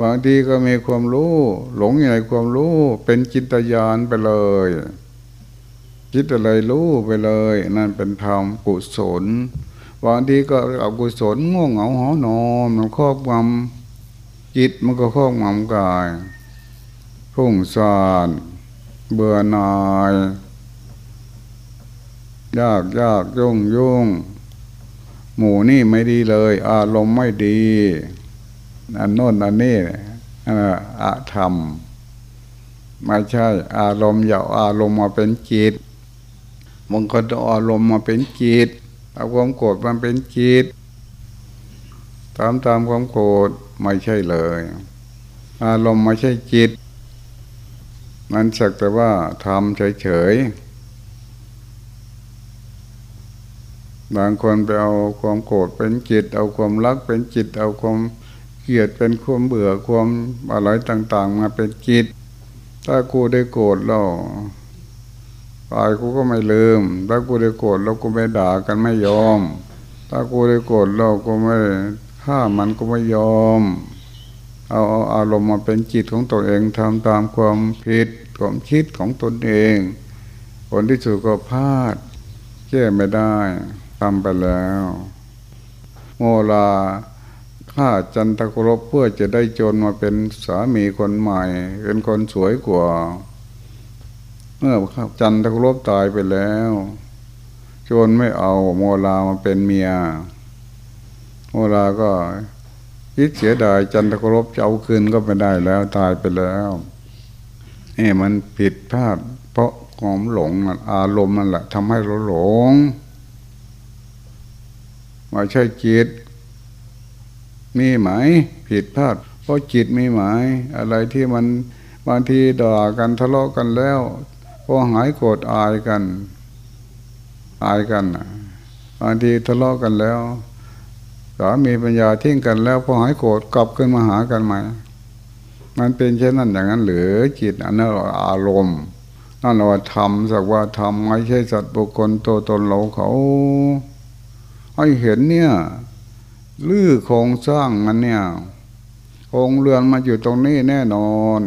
บางทีก็มีความรู้ หลงอยู่ในความรู้ เป็นจิตญาณไปเลย คิดอะไรรู้ไปเลย นั่นเป็นธรรมกุศลบางทีก็อกุศลง่วงเหงาหอนอนมันครอบงำจิตมันก็ครอบงำกายพุ่งซ่านเบื่อหน่าย ยากยากยุ่งยุ่งหมู่นี่ไม่ดีเลย อารมณ์ไม่ดี อันโน้นอันนี้อะธรรมไม่ใช่ อารมณ์อย่าอารมณ์มาเป็นจิตบางคนเอาอารมณ์มาเป็นจิตเอาความโกรธมันเป็นจิตตามตามความโกรธไม่ใช่เลย อารมณ์ไม่ใช่จิต มันสักแต่ว่าทำเฉยๆ บางคนไปเอาความโกรธเป็นจิต เอาความรักเป็นจิต เอาความเกลียดเป็นความเบื่อความอะไรต่างๆ มาเป็นจิต ถ้ากูได้โกรธเราตายกูก็ไม่ลืม ถ้ากูได้โกรธเรากูไม่ด่ากันไม่ยอม ถ้ากูได้โกรธเรากูไม่ฆ่ามันก็ไม่ยอม เอาเอาอารมณ์มาเป็นจิตของตัวเองทำตามความผิดความคิดของตนเอง ผลที่สุดก็พลาดแก้ไม่ได้ำไปแล้ว โมลาฆ่าจันทกรบเพื่อจะได้จนมาเป็นสามีคนใหม่ เป็นคนสวยกว่า เมื่อจันทกรบตายไปแล้วโจนไม่เอาโมลามาเป็นเมีย โมลาก็คิดเสียดายจันทกรบจะเอาคืนก็ไม่ได้แล้วตายไปแล้วนี่มันผิดพลาด เพราะความหลงอารมณ์นั่นแหละทำให้เราหลง ไม่ใช่จิต มีไหม ผิดพลาด เพราะจิตมีหมอะไรที่มันบางทีด่ากันทะเลาะกันแล้วพอหายโกรธอายกัน อายกันบางทีทะเลาะกันแล้วสามีปัญญาทิ้งกันแล้วพอหายโกรธกลับขึ้นมาหากันใหม่มันเป็นเช่นนั้นอย่างนั้นหรือจิตอันนั้นอารมณ์นั่นว่าทำสักว่าทำไม่ใช่สัตว์บุคคลตัวตนเราเขา ให้เห็นเนี่ยลื้อโครงสร้างมันเนี่ยโครงเรือนมาอยู่ตรงนี้แน่นอน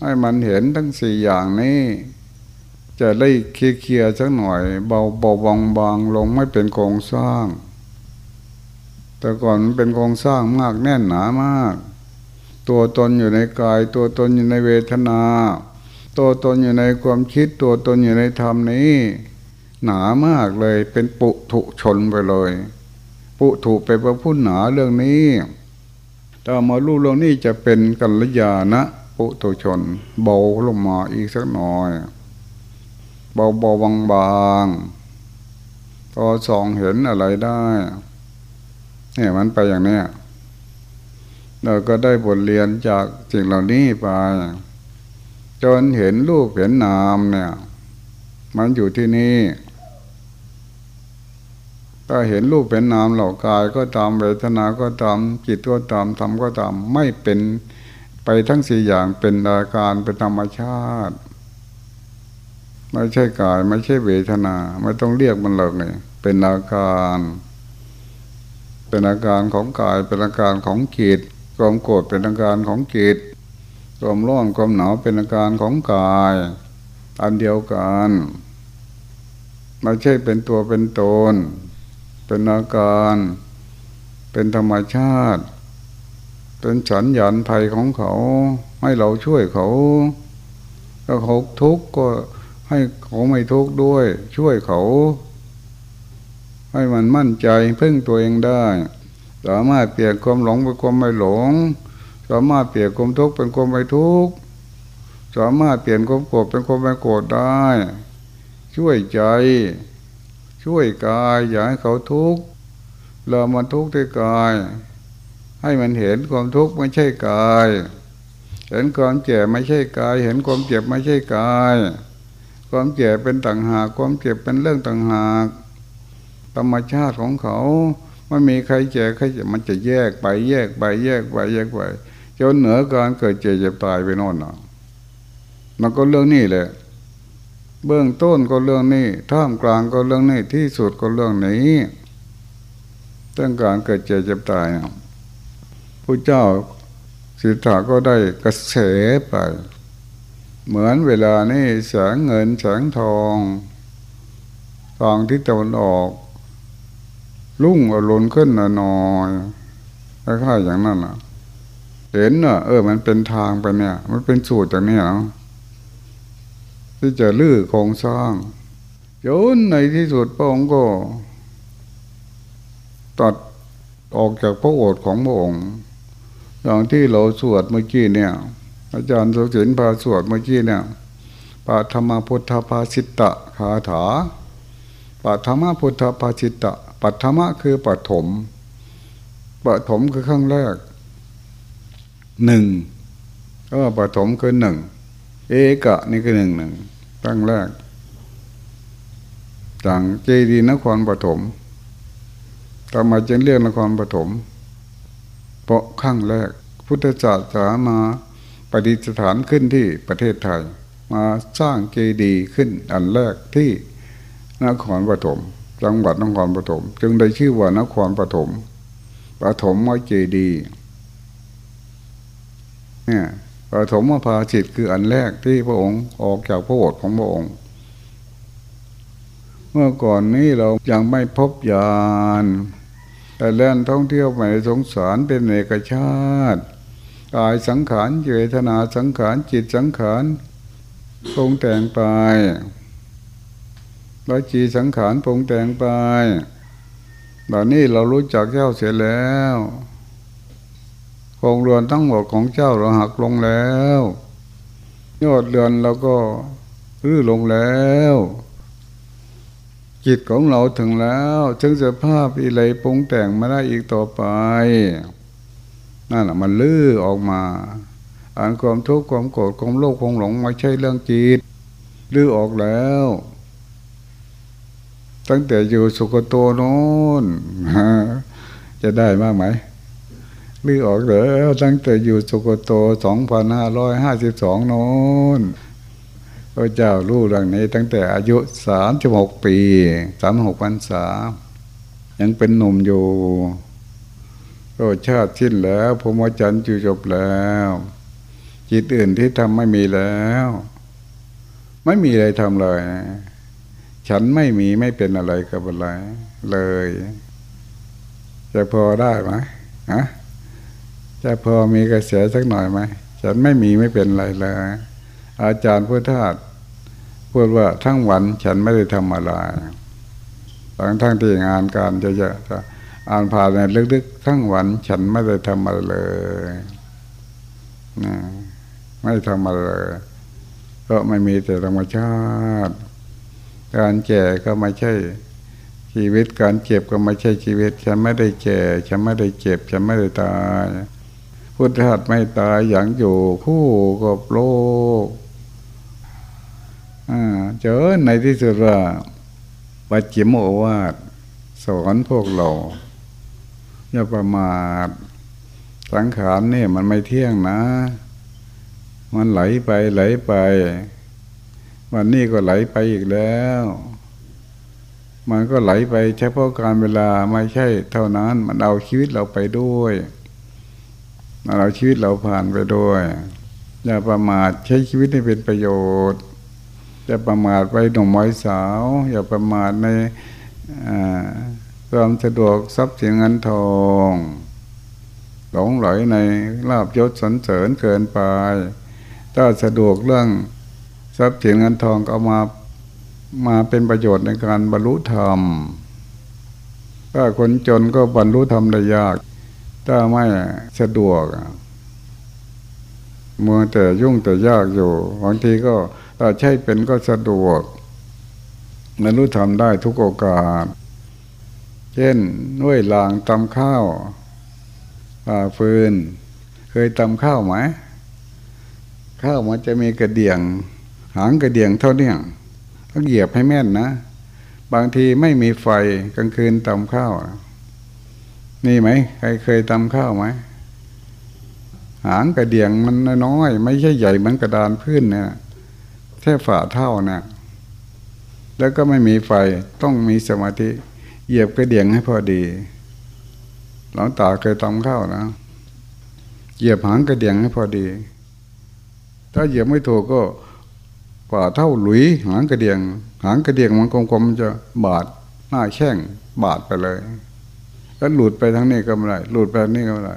ให้มันเห็นทั้งสี่อย่างนี้ จะได้เคลียร์สักหน่อย เบาเบาบางบางลงไม่เป็นโครงสร้าง แต่ก่อนเป็นโครงสร้างมากแน่นหนามาก ตัวตนอยู่ในกาย ตัวตนอยู่ในเวทนา ตัวตนอยู่ในความคิด ตัวตนอยู่ในธรรมนี้ หนามากเลยเป็นปุถุชนไปเลย ปุถุไปประพุ่นหนาเรื่องนี้ ถ้ามาลู่เรื่องนี้จะเป็นกัลยาณนะปุถุชน เบาลงมาอีกสักหน่อย เบาเบาบางบางพอส่องเห็นอะไรได้เนี่ยมันไปอย่างเนี้ยเราก็ได้บทเรียนจากสิ่งเหล่านี้ไป จนเห็นรูปเห็นนามเนี่ย มันอยู่ที่นี่ ถ้าเห็นรูปเป็นนามเหล่ากายก็ตามเวทนาก็ตามจิตก็ตามธรรมก็ตามไม่เป็นไปทั้งสี่อย่างเป็นอาการเป็นธรรมชาติไม่ใช่กายไม่ใช่เวทนา ไม่ต้องเรียกมันเลยเป็นอาการ เป็นอาการของกายเป็นอาการของจิตความโกรธเป็นอาการของจิตความร้อนความหนาวเป็นอาการของกาย อันเดียวกันไม่ใช่เป็นตัวเป็นตน เป็นอาการ เป็นธรรมชาติ เป็นฉันหยันภัยของเขา ให้เราช่วยเขาถ้าเขาทุกข์ก็ให้เขาไม่ทุกข์ด้วย ช่วยเขา ให้มันมั่นใจพึ่งตัวเองได้ สามารถเปลี่ยนความหลงเป็นความไม่หลง สามารถเปลี่ยนความทุกข์เป็นความไม่ทุกข์สามารถเปลี่ยนความโกรธเป็นความไม่โกรธได้ ช่วยใจ ช่วยกาย อย่าให้เขาทุกข์เรามาทุกข์ที่กาย ให้มันเห็นความทุกข์ไม่ใช่กาย เห็นความเจ็บไม่ใช่กาย เห็นความเจ็บไม่ใช่กาย ความเจ็บเป็นต่างหาก ความเจ็บเป็นเรื่องต่างหากธรรมชาติของเขาไม่มีใครเจ็บใครเจ็บมันจะแยกไปแยกไปแยกไปแยกไปจนเหนือการเกิดเจ็บเจ็บตายไปนอนนาะมันก็เรื่องนี้แหละ เบื้องต้นก็เรื่องนี้ ท่ามกลางก็เรื่องนี้ ที่สุดก็เรื่องนี้ต้องการเกิดเจ็บเจ็บตายพระเจ้าสิทธาก็ได้กระเสไป เหมือนเวลานี้แสงเงินแสงทองทางที่ตะวันออก ลุ่งอรุณขึ้นหน่อยคล้ายๆอย่างนั้นอะ เห็นอะ เออ มันเป็นทางไปเนี่ย มันเป็นสูตรจากนี้เนาะ ที่จะลื้อโครงสร้างจนในที่สุดพระองค์ก็ ตัดออกจากพระโอษฐ์ของพระองค์อย่างที่เราสวดเมื่อกี้เนี่ย อาจารย์สุศินพาสวดเมื่อกี้เนี่ยปาธรรมพุทธภาสิตะคาถาปาธรรมพุทธภาสิตะปัธรรมคือปฐมปฐมคือขั้งแรกหนึ่งก็ปฐมคือหนึ่ง เอกะนี่คือหนึ่งหนึ่งตั้งแรกต่างเจดีนครปฐมทำไมจึงเรียกนครปฐมเพราะครั้งแรก พุทธศาสนามาปฏิสถานขึ้นที่ประเทศไทย มาสร้างเจดีย์ขึ้นอันแรกที่นครปฐมจังหวัดนครปฐมจึงได้ชื่อว่านครปฐมปฐมวเจดีย์เนี่ย ปฐมภาสิทธิ์คืออันแรกที่พระองค์ออกจากพระโอษฐ์ของพระองค์ เมื่อก่อนนี้เรายังไม่พบยานแต่เล่นท่องเที่ยวไปสงสารเป็นเอกชาติกายสังขารเจตนาสังขารจิตสังขารปรุงแต่งไปแล้วจีสังขารปรุงแต่งไปตอนนี้เรารู้จักเจ้าเสียแล้ว องเรือนทั้งหมดของเจ้าเราหักลงแล้วยอดเรือนเราก็รื้อลงแล้ว จิตของเราถึงแล้วถึงสภาพอิเลยปรุงแต่งไม่ได้อีกต่อไปนั่นแหละมันลื้อออกมาอ่านความทุกข์ความโกรธความโลภความหลงไม่ใช่เรื่องจิตลื้อออกแล้ว ตั้งแต่อยู่สุกโตโน้นจะได้มากไหม ลือออกแล้วตั้งแต่อยู่สุกโตสองพันห้าร้อยห้าสิบสองโน้นพระเจ้ารู้เรื่องนี้ตั้งแต่อายุสามสิบหกปีสามหกพรรษา ยังเป็นหนุ่มอยู่ก็ชาติสิ้นแล้วพรหมจรรย์จุจบแล้ว จิตอื่นที่ทำไม่มีแล้ว ไม่มีอะไรทำเลย ฉันไม่มีไม่เป็นอะไรกับอะไรเลย จะพอได้ไหมฮะ จะพอมีกระแสสักหน่อยไหมฉันไม่มีไม่เป็นไรเลยอาจารย์พุทธาพูดว่าทั้งวันฉันไม่ได้ทำอะไรทั้งทั้งที่งานการจะเยอะอ่านผ่านในลึกๆ ทั้งวันฉันไม่ได้ทำอะไรเลยนะไม่ทำอะไรเลยก็ไม่มีแต่ธรรมชาติ การแก่ก็ไม่ใช่ชีวิตการเจ็บก็ไม่ใช่ชีวิต ฉันไม่ได้แก่ฉันไม่ได้เจ็บ ฉันไม่ได้ตาย พุทธาตไม่ตายอย่างอยู่คู่กับโลกเจอในที่สุดว่าปัจจิมโอวาทสอนพวกเราอย่าประมาทสังขารนี่มันไม่เที่ยงนะ มันไหลไปไหลไป วันนี้ก็ไหลไปอีกแล้ว มันก็ไหลไปเฉพาะการเวลาไม่ใช่เท่านั้นมันเอาชีวิตเราไปด้วย เอาชีวิตเราผ่านไปด้วย อย่าประมาทใช้ชีวิตให้เป็นประโยชน์ อย่าประมาทไปหนุ่มไว้สาว อย่าประมาทในความสะดวกทรัพย์สินเงินทองหลงไหลในลาบยศสันเสริญเกินไป ถ้าสะดวกเรื่องทรัพย์สินเงินทองก็มามาเป็นประโยชน์ในการบรรลุธรรมถ้าคนจนก็บรรลุธรรมได้ยาก ถ้าไม่สะดวกมัวแต่ยุ่งแต่ยากอยู่บางทีก็ถ้าใช่เป็นก็สะดวกบรรลุธรรมได้ทุกโอกาส เช่นน้วยลางตำข้าวป่าฟืน เคยตำข้าวไหม ข้าวมันจะมีกระเดียง หางกระเดียงเท่าเนี้ต้องเหยียบให้แม่นนะ บางทีไม่มีไฟกลางคืนตำข้าว นี่ไหมใครเคยตำข้าวไหมหางกระเดียงมันน้อยไม่ใช่ใหญ่เหมือนกระดานพื้นเนี่ยแค่ฝ่าเท่านี่ยแล้วก็ไม่มีไฟต้องมีสมาธิเหยียบกระเดียงให้พอดีหลังตาเคยตำข้าวนะเหยียบหางกระเดียงให้พอดี ถ้าเหยียบไม่ถูกก็ป่าเท่าหลุยหางกระเดียง หางกระเดียงมันกลมๆจะบาดหน้าแข้งบาดไปเลย แล้วหลุดไปทั้งนี้ก็ไม่ได้หลุดไปนี่ก็ไม่ได้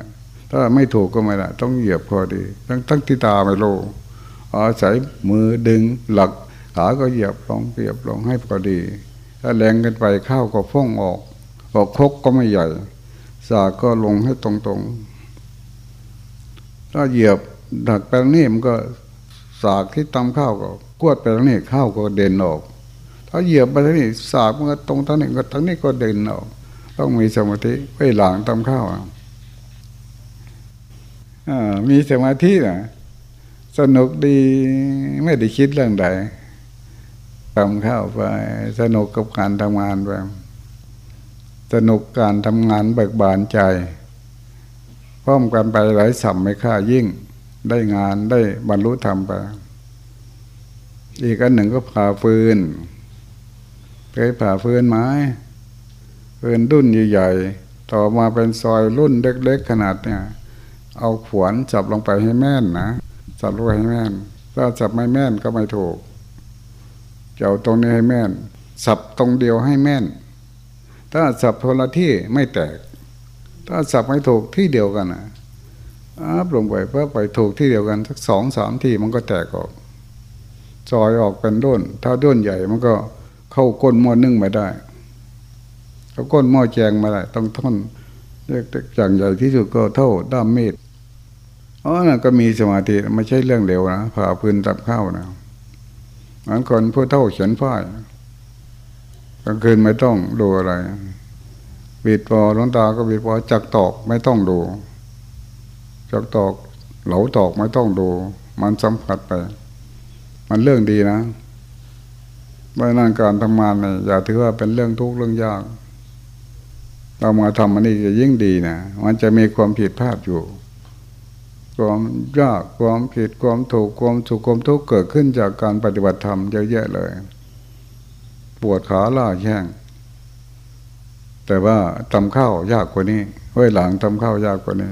ถ้าไม่ถูกก็ไม่ได้ต้องเหยียบพอดี ทั้งทั้งที่ตาไม่โลอาศัยมือดึงหลักขาก็เหยียบลงเหยียบลงให้พอดี ถ้าแรงกันไปข้าวก็ฟ้องออกออกคกก็ไม่ใหญ่ สากก็ลงให้ตรงๆ ถ้าเหยียบดักไปนี่มันก็สากที่ตำข้าวก็กวดไปทางนี้ข้าวก็เด่นออก ถ้าเหยียบไปทางนี้สากมันก็ตรงทางนี้ก็ทางนี้ก็เด่นออก ต้องมีสมาธิไว้หลังตำข้าวมีสมาธินะสนุกดีไม่ได้คิดเรื่องใดทำข้าวไป สนุกกับการทำงานไปสนุกการทำงานเบิกบานใจพร้อมกันไปหลายสัมไม่ค่ายิ่ง ได้งานได้บรรลุธรรมไปอีกอันหนึ่งก็ผ่าฟืนเคยผ่าฟืนไม้ ฟืนรุ่นใหญ่ๆ ต่อมาเป็นซอยรุ่นเล็กๆขนาดเนี่ยเอาขวานจับลงไปให้แม่นนะจับลงไปให้แม่น ถ้าจับไม่แม่นก็ไม่ถูกเจะเอาตรงนี้ให้แม่น สับตรงเดียวให้แม่น ถ้าสับคนละที่ไม่แตก ถ้าสับไม่ถูกที่เดียวกันนะอัพลงไปเพื่อไปถูกที่เดียวกันสักสองสามทีมันก็แตกออกซอยออกเป็นด้นถ้าด้นใหญ่มันก็เข้าก้นหม้อนึ่งไม่ได้ เขาก้นหม้อแจงม่ได้ต้องท่อนเรียกอย่างใหญ่ที่สุดก็เท่าด้ามมีดอ๋อนั่นก็มีสมาธิไม่ใช่เรื่องเร็วนะผ่าพื้นตับข้าวนะเหมือนคนผู้เท่าเขียนฝ้ายกลางคืนไม่ต้องดูอะไรบีดปอหลวงตาก็บีดปอจักตอกไม่ต้องดู จักตอกเหลาตอกไม่ต้องดู มันสัมผัสไป มันเรื่องดีนะไม่นั่นการทำงานเนี่ยอย่าถือว่าเป็นเรื่องทุกข์เรื่องยาก เรามาทำอันนี้จะยิ่งดีนะมันจะมีความผิดพลาดอยู่ความยากความผิดความถูกความสุขความทุกข์เกิดขึ้นจากการปฏิบัติธรรมเยอะแยะเลย ปวดขาล่าแข้งแต่ว่าทำข้าวยากกว่านี้เฮ้ยหลังทำข้าวยากกว่านี้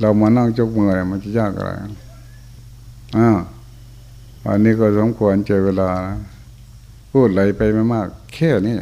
เรามานั่งจกมือมันจะยากอะไรอ้าวอันนี้ก็สมควรเจเวลา พูดอะไรไปไม่มากแค่นี้